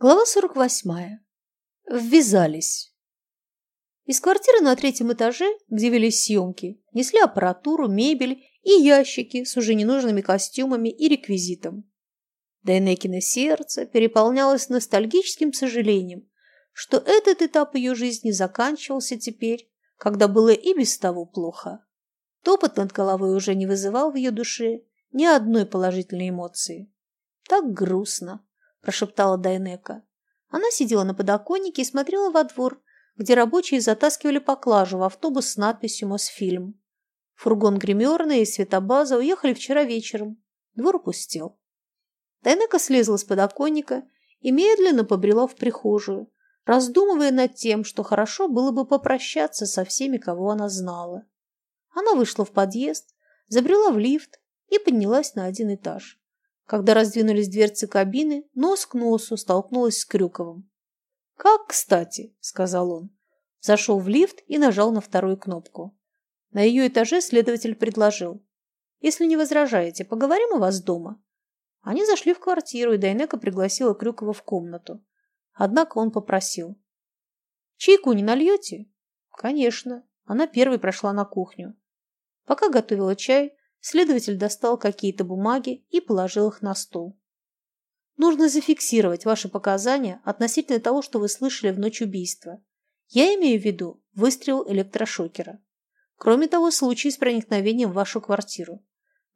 Глава 48. Ввязались. Из квартиры на третьем этаже, где велись съемки, несли аппаратуру, мебель и ящики с уже ненужными костюмами и реквизитом. Дайнекино сердце переполнялось ностальгическим сожалением, что этот этап ее жизни заканчивался теперь, когда было и без того плохо. Топот над головой уже не вызывал в ее душе ни одной положительной эмоции. Так грустно, прошептала Дайнека. Она сидела на подоконнике и смотрела во двор, где рабочие затаскивали поклажу в автобус с надписью «Мосфильм». Фургон гримерная и светобаза уехали вчера вечером. Двор пустел. Дайнека слезла с подоконника и медленно побрела в прихожую, раздумывая над тем, что хорошо было бы попрощаться со всеми, кого она знала. Она вышла в подъезд, забрела в лифт и поднялась на один этаж. Когда раздвинулись дверцы кабины, нос к носу столкнулась с Крюковым. «Как кстати», — сказал он. Зашел в лифт и нажал на вторую кнопку. На ее этаже следователь предложил. «Если не возражаете, поговорим у вас дома». Они зашли в квартиру, и Дайнека пригласила Крюкова в комнату. Однако он попросил. «Чайку не нальете?» «Конечно». Она первой прошла на кухню. Пока готовила чай, Следователь достал какие-то бумаги и положил их на стол. Нужно зафиксировать ваши показания относительно того, что вы слышали в ночь убийства. Я имею в виду выстрел электрошокера. Кроме того, случай с проникновением в вашу квартиру.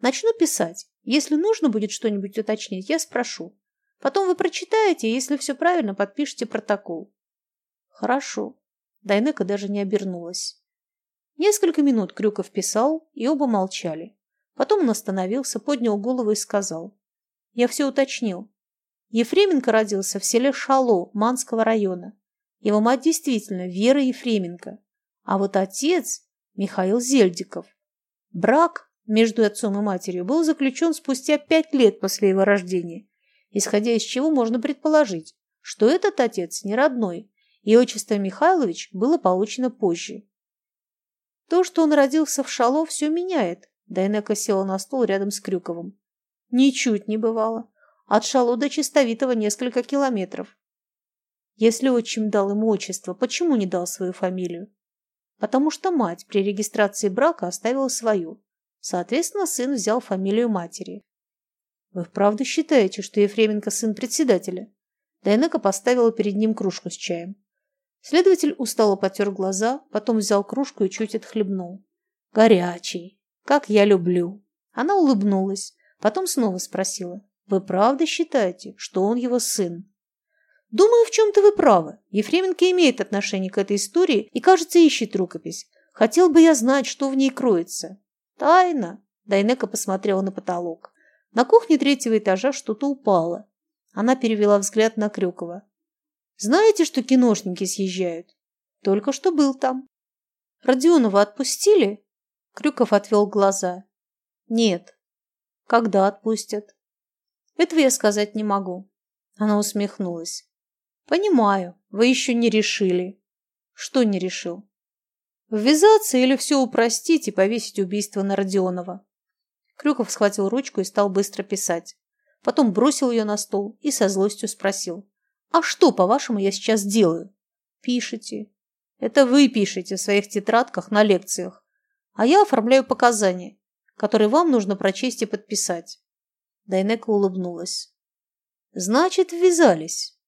Начну писать. Если нужно будет что-нибудь уточнить, я спрошу. Потом вы прочитаете, и если все правильно, подпишите протокол. Хорошо. Дайнека даже не обернулась. Несколько минут Крюков писал, и оба молчали. Потом он остановился, поднял голову и сказал. Я все уточнил. Ефременко родился в селе Шало Манского района. Его мать действительно Вера Ефременко. А вот отец Михаил Зельдиков. Брак между отцом и матерью был заключен спустя пять лет после его рождения, исходя из чего можно предположить, что этот отец не родной, и отчество Михайлович было получено позже. То, что он родился в Шало, все меняет, Дайнека села на стол рядом с Крюковым. Ничуть не бывало. От Шалу до Чистовитого несколько километров. Если отчим дал ему отчество, почему не дал свою фамилию? Потому что мать при регистрации брака оставила свою. Соответственно, сын взял фамилию матери. Вы вправду считаете, что Ефременко сын председателя? Дайнека поставила перед ним кружку с чаем. Следователь устало потер глаза, потом взял кружку и чуть отхлебнул. Горячий. Как я люблю. Она улыбнулась, потом снова спросила. Вы правда считаете, что он его сын? Думаю, в чем-то вы правы. Ефременко имеет отношение к этой истории и, кажется, ищет рукопись. Хотел бы я знать, что в ней кроется. Тайна. Дайнека посмотрела на потолок. На кухне третьего этажа что-то упало. Она перевела взгляд на Крюкова. Знаете, что киношники съезжают? Только что был там. Родионова отпустили? Крюков отвел глаза. Нет. Когда отпустят? Этого я сказать не могу. Она усмехнулась. Понимаю, вы еще не решили. Что не решил? Ввязаться или все упростить и повесить убийство на Родионова? Крюков схватил ручку и стал быстро писать. Потом бросил ее на стол и со злостью спросил. «А что, по-вашему, я сейчас делаю?» «Пишите». «Это вы пишете в своих тетрадках на лекциях а я оформляю показания, которые вам нужно прочесть и подписать. Дайнека улыбнулась. Значит, ввязались.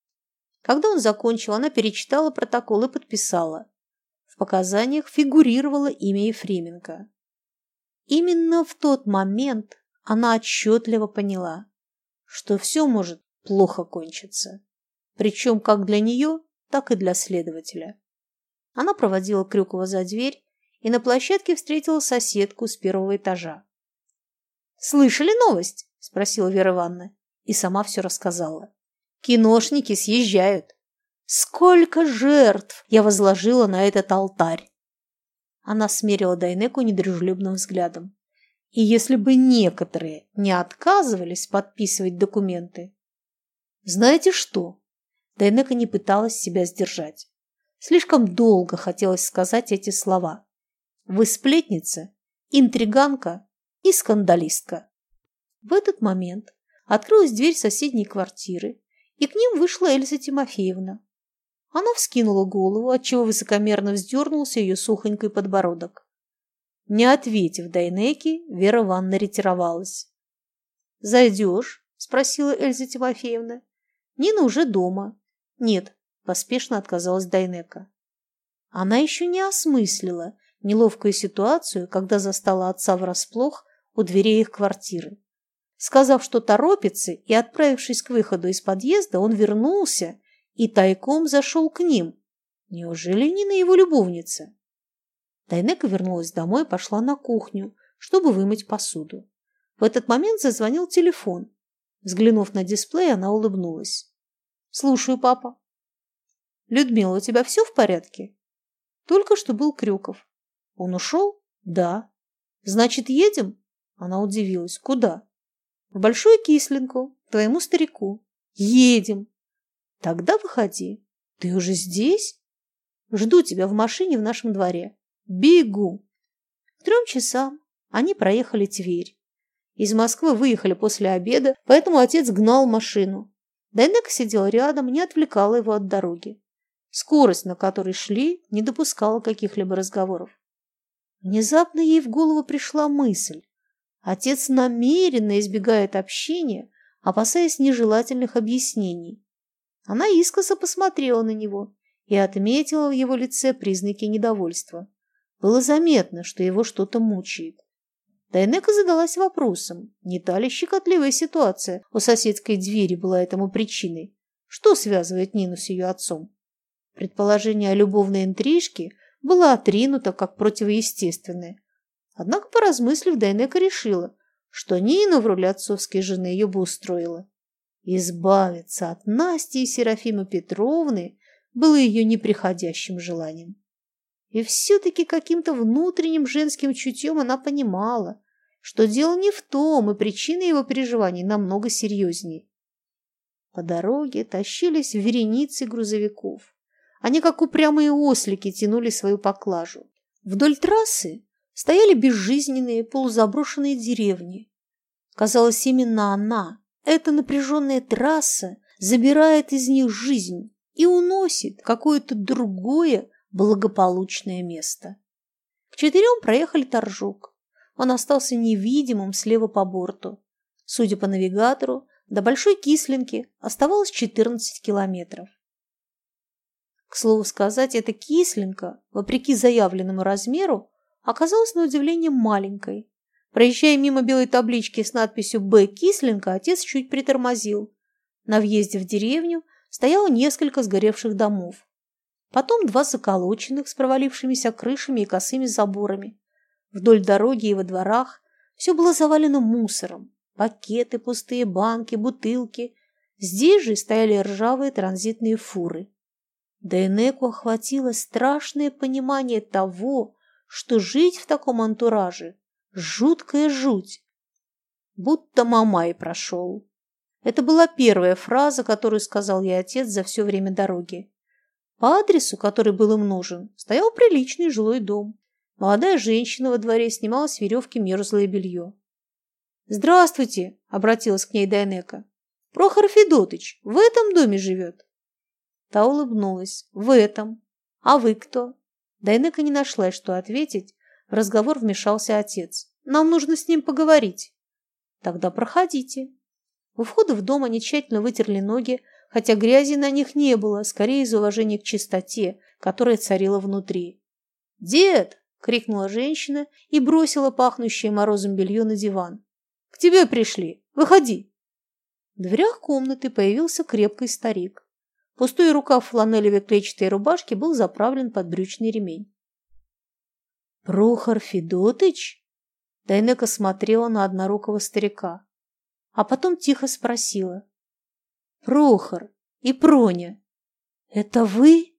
Когда он закончил, она перечитала протокол и подписала. В показаниях фигурировало имя Ефременко. Именно в тот момент она отчетливо поняла, что все может плохо кончиться. Причем как для нее, так и для следователя. Она проводила Крюкова за дверь и на площадке встретила соседку с первого этажа. «Слышали новость?» – спросила Вера Ивановна и сама все рассказала. «Киношники съезжают. Сколько жертв я возложила на этот алтарь!» Она смерила Дайнеку недружелюбным взглядом. И если бы некоторые не отказывались подписывать документы... Знаете что? Дайнека не пыталась себя сдержать. Слишком долго хотелось сказать эти слова. Вы сплетница, интриганка и скандалистка. В этот момент открылась дверь соседней квартиры, и к ним вышла Эльза Тимофеевна. Она вскинула голову, отчего высокомерно вздернулся ее сухонький подбородок. Не ответив Дайнеке, Вера Ванна ретировалась. «Зайдешь?» – спросила Эльза Тимофеевна. «Нина уже дома». «Нет», – поспешно отказалась Дайнека. Она еще не осмыслила неловкую ситуацию, когда застала отца врасплох у дверей их квартиры. Сказав, что торопится, и отправившись к выходу из подъезда, он вернулся и тайком зашел к ним. Неужели Нина его любовница? Дайнека вернулась домой и пошла на кухню, чтобы вымыть посуду. В этот момент зазвонил телефон. Взглянув на дисплей, она улыбнулась. «Слушаю, папа». «Людмила, у тебя все в порядке?» Только что был Крюков. Он ушел? Да. Значит, едем? Она удивилась. Куда? В Большую Кислинку, твоему старику. Едем. Тогда выходи. Ты уже здесь? Жду тебя в машине в нашем дворе. Бегу. К трем часам они проехали Тверь. Из Москвы выехали после обеда, поэтому отец гнал машину. Дайнека сидел рядом, не отвлекала его от дороги. Скорость, на которой шли, не допускала каких-либо разговоров. Внезапно ей в голову пришла мысль. Отец намеренно избегает общения, опасаясь нежелательных объяснений. Она искоса посмотрела на него и отметила в его лице признаки недовольства. Было заметно, что его что-то мучает. Дайнека задалась вопросом, не та ли щекотливая ситуация у соседской двери была этому причиной. Что связывает Нину с ее отцом? Предположение о любовной интрижке было отринуто как противоестественное. Однако, поразмыслив, Дайнека решила, что Нина в роли отцовской жены ее бы устроила. Избавиться от Насти и Серафимы Петровны было ее неприходящим желанием. И все-таки каким-то внутренним женским чутьем она понимала, что дело не в том, и причина его переживаний намного серьезнее. По дороге тащились вереницы грузовиков. Они, как упрямые ослики, тянули свою поклажу. Вдоль трассы стояли безжизненные полузаброшенные деревни. Казалось, именно она, эта напряженная трасса, забирает из них жизнь и уносит какое-то другое благополучное место. К четырем проехали Торжок. Он остался невидимым слева по борту. Судя по навигатору, до Большой Кислинки оставалось 14 километров. К слову сказать, эта кислинка, вопреки заявленному размеру, оказалась на удивление маленькой. Проезжая мимо белой таблички с надписью «Б. Кислинка», отец чуть притормозил. На въезде в деревню стояло несколько сгоревших домов. Потом два заколоченных с провалившимися крышами и косыми заборами. Вдоль дороги и во дворах все было завалено мусором. Пакеты, пустые банки, бутылки. Здесь же стояли ржавые транзитные фуры. Дайнеку охватило страшное понимание того, что жить в таком антураже – жуткая жуть. Будто Мамай прошел. Это была первая фраза, которую сказал ей отец за все время дороги. По адресу, который был им нужен, стоял приличный жилой дом. Молодая женщина во дворе снимала с веревки мерзлое белье. «Здравствуйте!» – обратилась к ней Дайнека. «Прохор Федотыч в этом доме живет?» Та улыбнулась. «В этом. А вы кто?» Дайнека не нашла, что ответить. В разговор вмешался отец. «Нам нужно с ним поговорить». «Тогда проходите». У входа в дом они тщательно вытерли ноги, хотя грязи на них не было, скорее из уважения к чистоте, которая царила внутри. «Дед!» — крикнула женщина и бросила пахнущее морозом белье на диван. «К тебе пришли! Выходи!» В дверях комнаты появился крепкий старик. Пустой рукав фланелевой клетчатой рубашки был заправлен под брючный ремень. «Прохор Федотыч?» Дайнека смотрела на однорукого старика, а потом тихо спросила. «Прохор и Проня, это вы?»